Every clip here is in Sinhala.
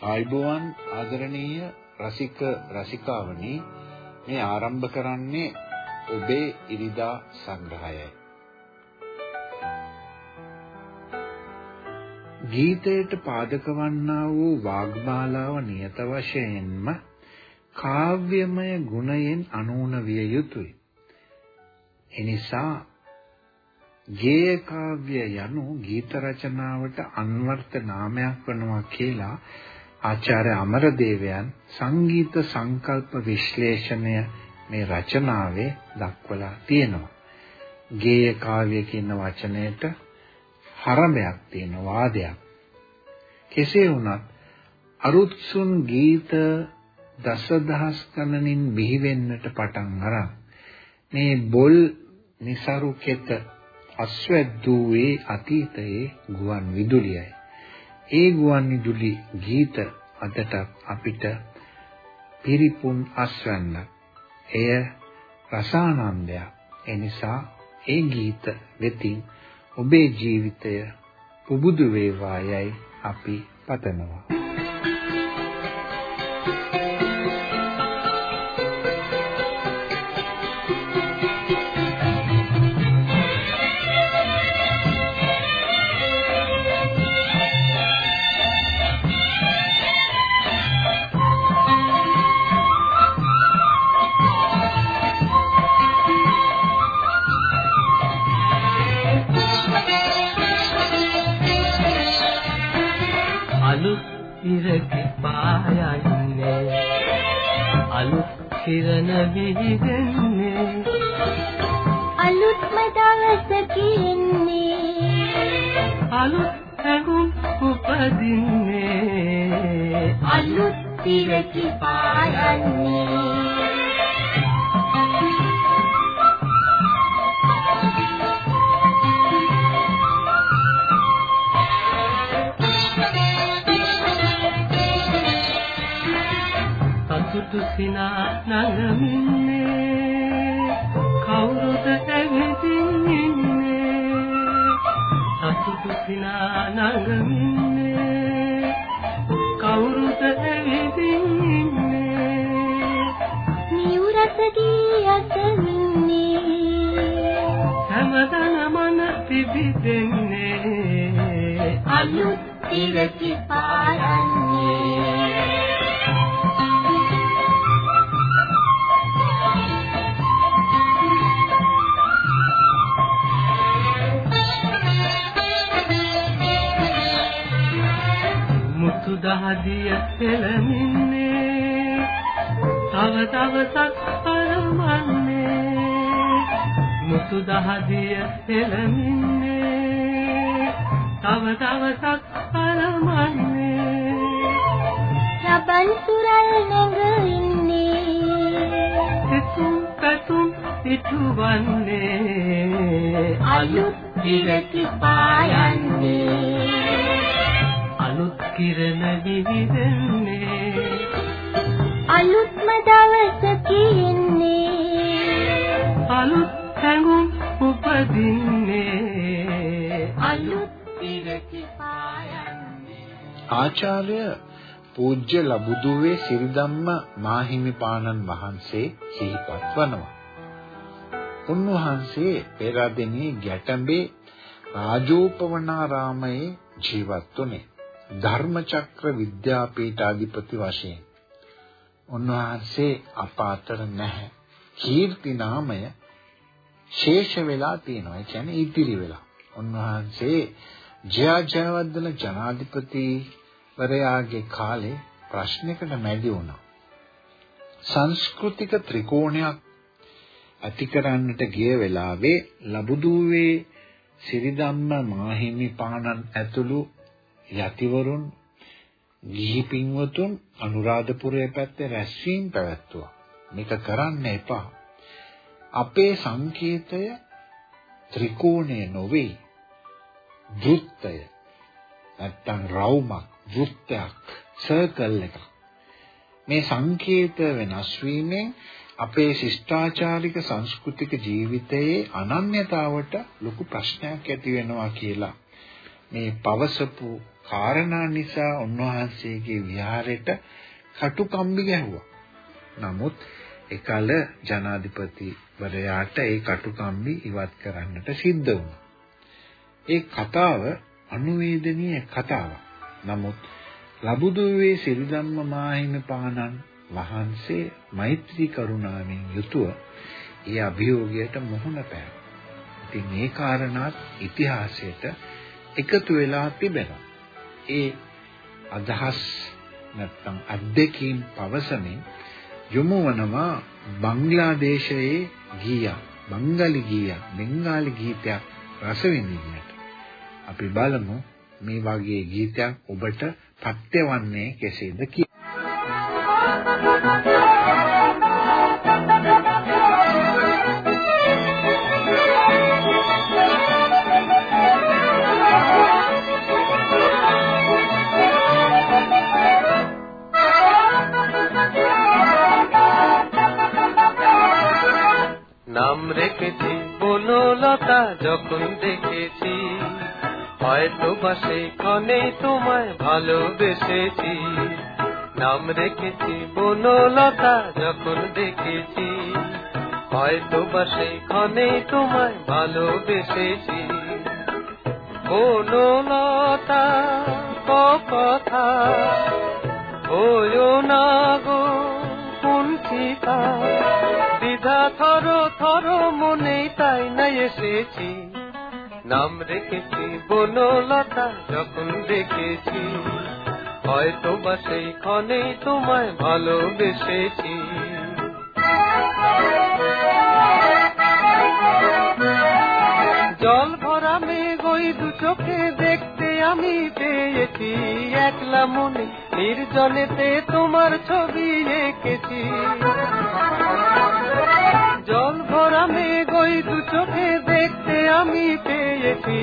ආයිබෝවන් ආදරණීය රසික රසිකාවනි මේ ආරම්භ කරන්නේ ඔබේ ඉරිදා සංග්‍රහයයි ගීතයට පාදක වන්නා වූ වාග්මාලාව නියත වශයෙන්ම කාව්‍යමය ගුණයෙන් අනූන විය යුතුය. එනිසා ගේය කාව්‍ය යනු ගීත රචනාවට අන්වර්ථ නාමයක් වෙනවා කියලා ආචාර්ය අමරදේවයන් සංගීත සංකල්ප විශ්ලේෂණය මේ රචනාවේ දක්වලා තියෙනවා. ගේය කාව්‍ය කියන වචනයට හරඹයක් තියෙන වාදයක්. කෙසේ වුණත් අරුත්සුන් ගීත දසදහස් ගණනින් බිහි වෙන්නට පටන් අරන් මේ බොල් નિසරු කෙත අස්වැද්දුවේ අතීතයේ ගුවන් විදුලියයි. ඒ ගුවන් විදුලි ගීත අදට අපිට පිරිපුන් අස්වැන්නක්. එය රසානන්දයක්. ඒ නිසා ඒ ගීත වෙතින් ඔබේ ජීවිතය පුබුදු වේවායයි අපි පතනවා. අලුත් තිරකි පායන්නේ සතුටු සිනා නගමින්නේ කවුරුද ඇවිදින් ඉන්නේ සතුටු සිනා නගමින්නේ. කවුරුද ඇවිදින් ඉන්නේ නියුරසදී අතමින්නේ හැමදන මන පිබිදෙන්නේ අලුත් ඉරකි පාරන්නේ දහදිය පෙළමින්නේ. තව දවසක් පරමන්නේ මුතු දහදිය පෙළමින්නේ. තව දවසක් පරමන්නේ රබන් සුරල් නැගින්නේ එතුම් පැතුම් ඉටුවන්නේ අලුත් දිලකි පායන්නේ අලුත් කිරණ විහිදෙන්නේ අලුත්ම දවසක ඉන්නේ අලුත් හැඟුම් උපදින්නේ අලුත් ඉරකි පායන්නේ ආචාර්ය පූජ්‍ය ලබුදුවේ සිරිධම්ම මාහිමිපාණන් වහන්සේ සිහිපත් වනවා. උන්වහන්සේ පෙරදිනේ ගැටඹේ රාජෝපවනාරාමයේ ජීවත් වුණේ. ධර්මචක්‍ර විද්‍යාපීඨාධිපති වශයෙන් උන්වහන්සේ අප අතර නැහැ. කීර්ති නාමය ශේෂ වෙලා තියෙනවා. ඒ කියන්නේ ඉතිරි වෙලා. උන්වහන්සේ ජයා ජයවර්ධන ජනාධිපතිවරයාගේ කාලේ ප්‍රශ්නයකට මැදි වුණා. සංස්කෘතික ත්‍රිකෝණයක් ඇති කරන්නට ගිය වෙලාවේ ලබුදුවේ සිරිධම්ම මාහිමිපාණන් ඇතුළු යතිවරුන් ගිහි පින්වතුන් අනුරාධපුරයේ පැත්තේ රැස්වීම පැවැත්තුවා. මේක කරන්න එපා. අපේ සංකේතය ත්‍රිකෝණය නොවේ. වෘත්තය. නැත්තම් රවුමක්, වෘත්තයක්, සර්කල් එකක්. මේ සංකේත වෙනස් වීමෙන් අපේ ශිෂ්ටාචාරික සංස්කෘතික ජීවිතයේ අනන්‍යතාවට ලොකු ප්‍රශ්නයක් ඇති වෙනවා කියලා මේ පවසපු කාරණා නිසා උන්වහන්සේගේ විහාරයට කටුකම්බි ගැහුවා. නමුත් එකල ජනාධිපතිවරයාට ඒ කටුකම්බි ඉවත් කරන්නට සිද්ධ වුණා. ඒ කතාව අනුවේදනීය කතාවක්. නමුත් ලබුදුවේ සිරිධම්ම මාහිමිපාණන් වහන්සේ මෛත්‍රී කරුණාවෙන් යුතුව ඒ අභියෝගයට මුහුණ පෑවා. ඉතින් මේ කාරණාත් ඉතිහාසයට එකතු වෙලා තිබෙනවා. ඒ අදහස් නැත්තම් අත්දැකීම් පවසමින් යොමු වනවා බංග්ලාදේශයේ ගීයක්, බංගලි ගීයක්, බෙන්ගාලි ගීතයක් රස විඳින්නට. අපි බලමු මේ වගේ ගීතයක් ඔබට පත්‍යවන්නේ කෙසේද කියලා. যখন দেখেছি, হয়তো বা সেখানে তোমায় ভালোবেসেছি। নাম রেখেছি বনলতা যখন দেখেছি, হয়তো বা সেখানে তোমায় ভালোবেসেছি। বনলতা কথা হইও না গো দ্বিধা থর থর মনে তাই না এসেছি। নাম রেখেছি বনলতা, যখন দেখেছি, হয়তো বা সেইখানেই তোমায় ভালোবেসেছি। জল ভরা মেঘ ওই দু চোখে দেখতে আমি পেয়েছি একলা মনে, নির্জনেতে তোমার ছবি এঁকেছি। জল ভরা মেঘ ওই দু চোখে দেখতে আমি পেয়েছি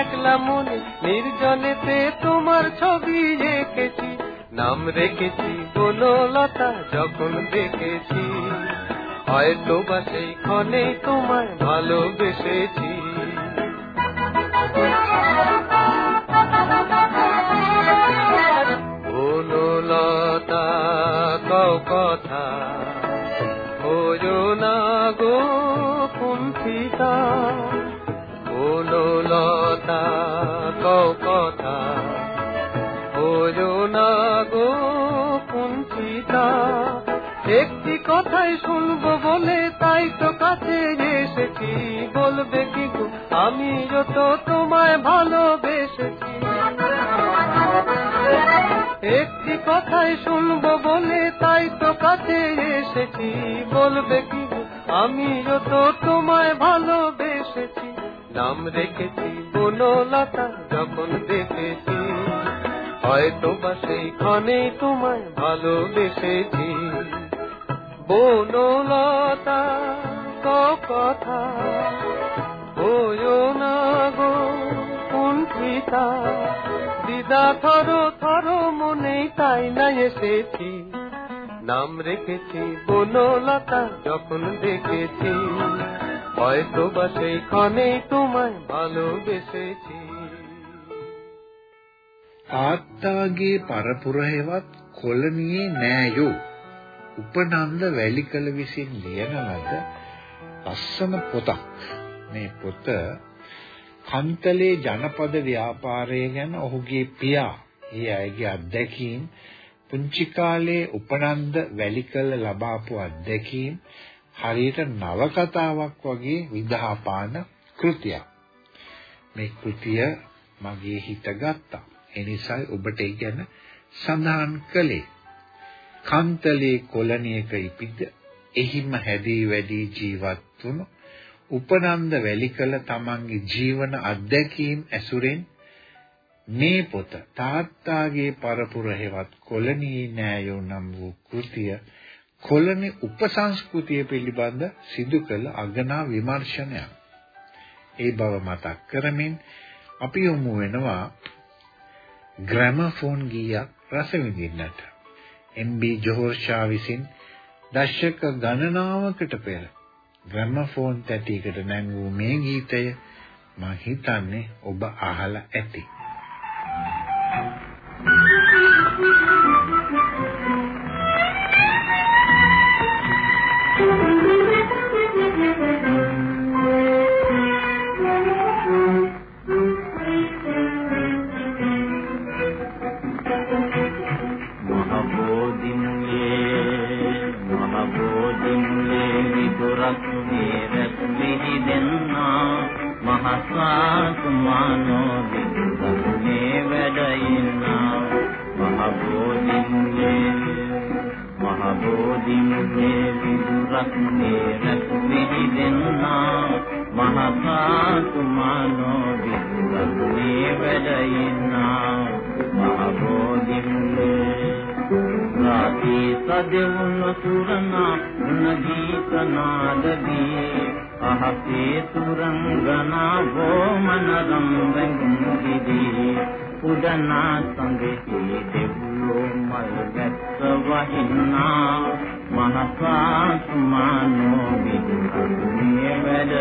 একলা মনে, নির্জনেতে তোমার ছবি এঁকেছি। নাম রেখেছি বনলতা যখন দেখেছি, হয়তো বা সেইখানে তোমায় ভালোবেসেছি। কথাই শুনব বলে, তাই তো কাছে এসেছি। বলবে কি আমি যত তোমায় ভালোবেসেছি। একটি কথাই শুনব বলে, তাই তো কাছে এসেছি। বলবে কি আমি যত তোমায় ভালোবেসেছি। নাম রেখেছি বনলতা, যখন দেখেছি হয়তো বা সেইখানেই তোমায় ভালোবেসেছি। বনলতা কথা ওয়ো না গো কুণ্ঠিতা দিদা থর থর মনেই তাই না এসেছি নাম রেখেছি বনলতা যখন দেখেছি হয়তো বা সেইখানেই তোমায় ভালোবেসেছি තාත්තාගේ පරපුර හෙවත් කොළනියේ නෑයෝ උපනන්ද වැලිකල විසින් ලියන ලද ලස්සන පොතක්. මේ පොත කන්තලේ ජනපද ව්‍යාපාරය ගැන ඔහුගේ පියා ඒ අයගේ අත්දැකීම් පුංචි කාලේ උපනන්ද වැලිකල ලබාපු අත්දැකීම් හරියට නවකතාවක් වගේ විදහාපාන කෘතියක්. මේ කෘතිය මගේ හිත ගත්තා. ඒ නිසායි ඔබට ඒ ගැන සඳහන් කළේ. කන්තලේ කොළණියක ඉපිද එහිම හැදී වැඩි ජීවත් වුණු උපනන්ද වැලිකල තමන්ගේ ජීවන අත්දැකීම් ඇසුරෙන් මේ පොත තාත්තාගේ පරපුර හේවත් කොළණී නෑයෝ නම් වූ කෘතිය කොළණි උපසංස්කෘතිය පිළිබඳ සිදු කළ අගනා විමර්ශනයක්. ඒ බව මතක් කරමින් අපි යොමු වෙනවා ග්‍රැමෆෝන් ගීයක් රස විඳින්නට. එම්.බී. ජෝහර් ෂා විසින් දශක ගණනාවකට පෙර ග්‍රැමෆෝන් තැටියකට නැංවූ මේ ගීතය මම හිතන්නේ ඔබ අහලා ඇති. දෙවුන සුරනා නගීත නාදදී අහසේ සුරංගනා වෝමනරම් වැඟුම් දිදී උඩනා සංගීතී දෙවුලෝ මල් වැස්ස වහිනා මනසා සුමානෝ විදුනේ වැඩ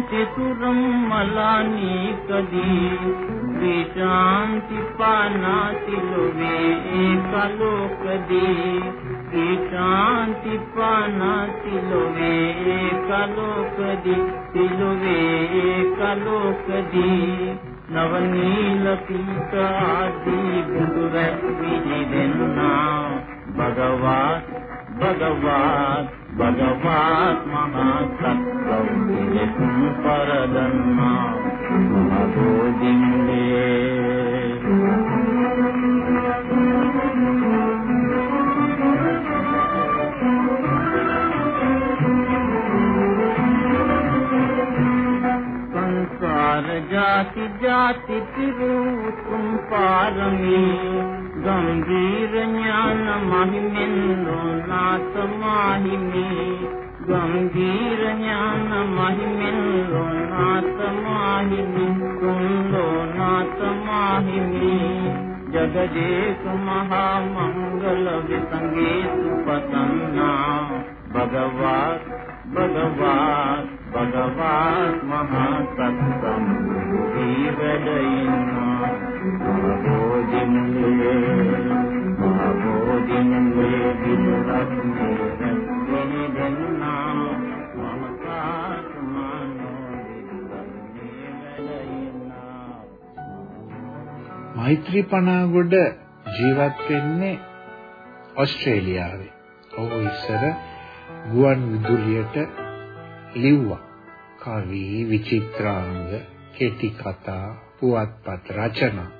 शांति तुरम मलानी कदी वे शांति पाना तिलो वे एक लोक दी। वे शांति पाना तिलो वे एक लोक दी। तिलो वे एक लोक दी। भगवान भगवान भगवान महासत् विलितं परदन्मा महाबोधिङ्गे संसार जाति जाति तिरुतुम पारमी गंभीर ज्ञान महिमेंद्रो नाथ माहिमी गंभीर ගම්භීර ඥාන මහිමින් ලෝනාත මාහිමි කුල්ලෝ නාත මාහිමි ජගදේක මහා මංගල විසංගේ සුපතන්නා භගවත් භගවත් භගවත් මහා සත්සම් ඊවදයිනා භවෝදින්නේ භවෝදින්නේ විරත්නේ මෛත්‍රී පනාගොඩ ජීවත් වෙන්නේ ඕස්ට්‍රේලියාවේ. ඔහු ඉස්සර ගුවන් විදුලියට ලිව්වා. කවි, විචිත්‍රාංග, කෙටි කතා, පුවත්පත් රචනා.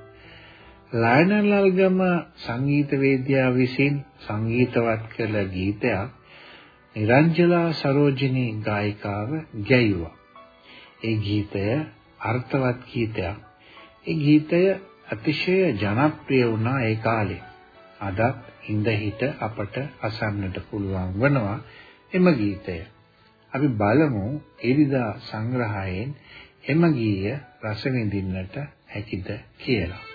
ලයනලල්ගම සංගීතවේදියා විසින් සංගීතවත් කළ ගීතයක් නිරංජලා සරෝජිනී ගායිකාව ගැයුවා. ඒ ගීතය අර්ථවත් ගීතයක්. ඒ ගීතය අතිශය ජනප්‍රිය වුණා ඒ කාලේ. අදත් ඉඳ හිට අපට අසන්නට පුළුවන් වනවා එම ගීතය. අපි බලමු එරිදා සංග්‍රහයෙන් එම ගීය රස විඳින්නට හැකිද කියලා.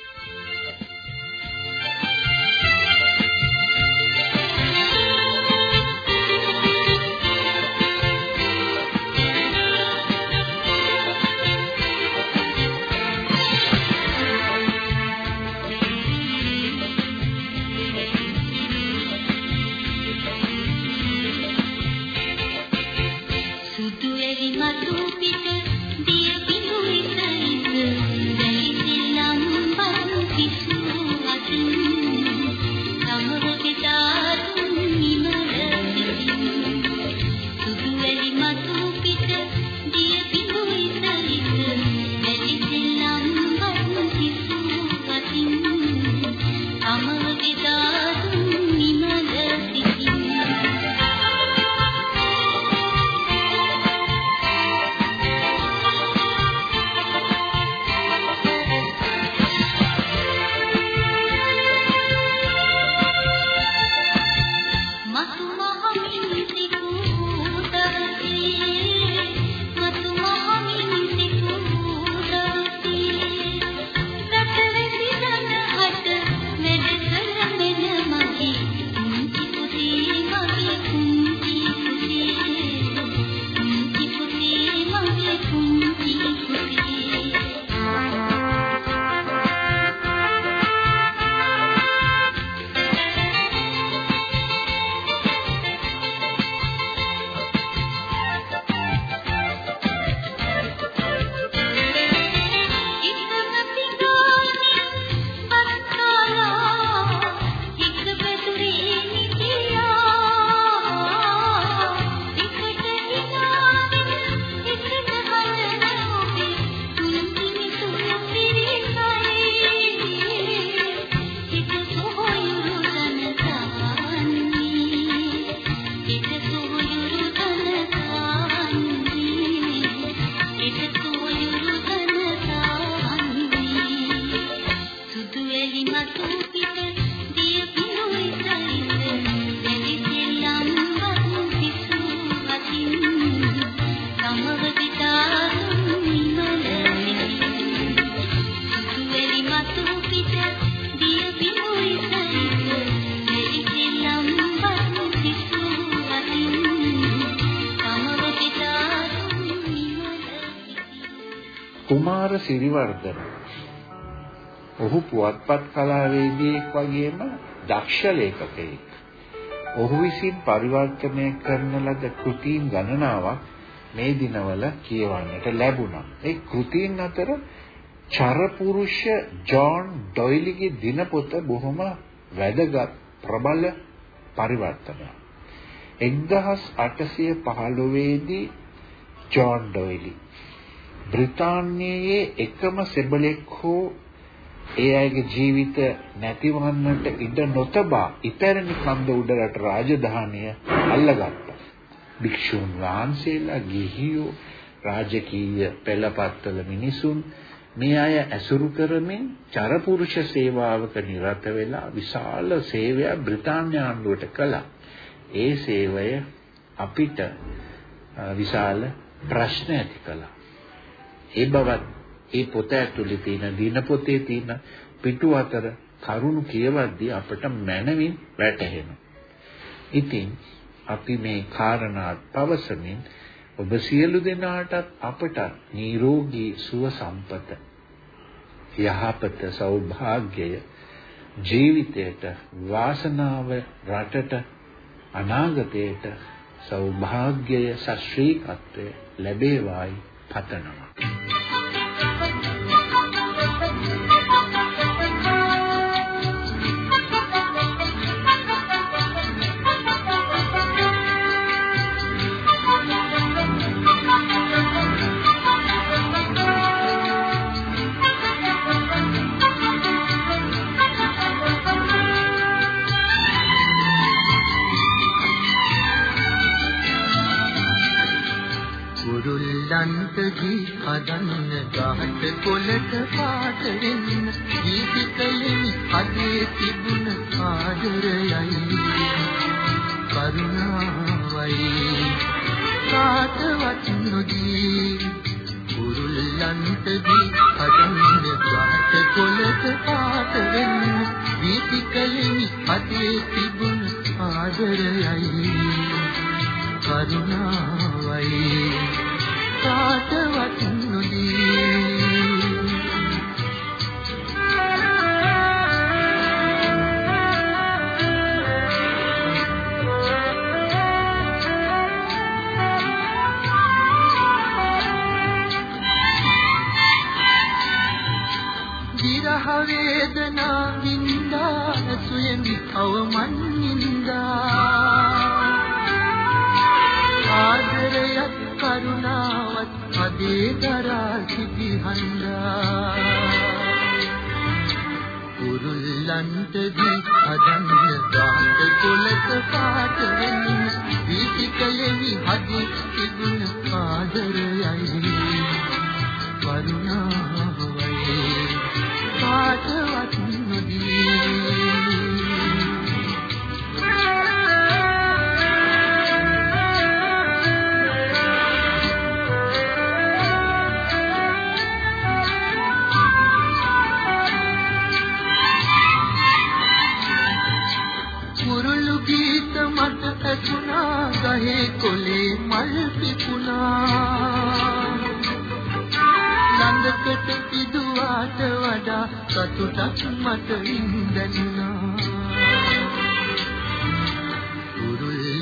කුමාර සිරිවර්ධන ඔහු පුවත්පත් කලාවේදියෙක් වගේම දක්ෂ ලේඛකයෙක්. ඔහු විසින් පරිවර්තනය කරන ලද කෘතීන් ගණනාවක් මේ දිනවල කියවන්නට ලැබුණා. ඒ කෘතීන් අතර චරපුරුෂ ජෝන් ඩොයිලිගේ දිනපොත බොහොම වැදගත් ප්‍රබල පරිවර්තනයක්. 1815 දී ජෝන් ඩොයිලි බ්‍රිතාන්‍යයේ එකම සෙබළෙක් හෝ ඒ අයගේ ජීවිත නැතිවන්නට ඉඩ නොතබා ඉපැරණි කන්ද උඩරට රාජධානිය අල්ලගත්තා. භික්ෂුන් වහන්සේලා ගිහියෝ රාජකීය පෙළපත්වල මිනිසුන් මේ අය ඇසුරු කරමින් චරපුරුෂ සේවාවක නිරත වෙලා විශාල සේවයක් බ්‍රිතාන්‍ය ආණ්ඩුවට කළා. ඒ සේවය අපිට විශාල ප්‍රශ්න ඇති කළා. ඒ බවත් ඒ පොත ඇතුලේ තියෙන දිනපොතේ තියෙන පිටු අතර කරුණු කියවද්දී අපට මනමින් වැටහෙනවා. ඉතින් අපි මේ කාරණා පවසමින් ඔබ සියලු දෙනාටත් අපට නිරෝගී සුව සම්පත යහපත සෞභාග්‍යය ජීවිතයට වාසනාව රටට අනාගතයට සෞභාග්‍යය ශාස්ත්‍රීයත්වය ලැබේවායි පතනවා ගහට කොලට පාට වෙන්න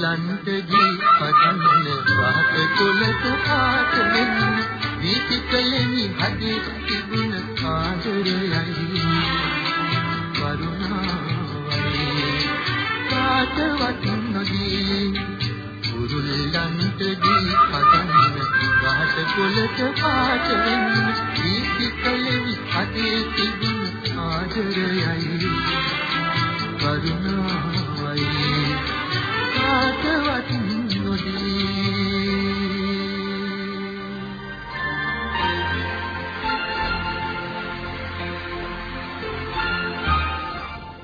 කුරුල්ලන්ට දී පදන්න වාත කොලට පාට වෙන්න වීතිකලෙමි හදේ තිබුණ ආදරයයි කරුණාවයි කාටවත් නොදී කුරුල්ලන්ට දී පදන්න වාත කොලට පාට වෙන්න වීතිකලෙමි හදේ තිබුණ ආදරයයි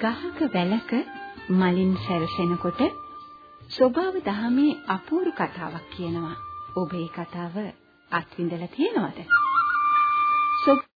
ගහක වැලක මලින් සැරසෙනකොට ස්වභාව දහමේ අපූර්ව කතාවක් කියනවා. ඔබ ඒ කතාව අත්විඳලා තියෙනවද?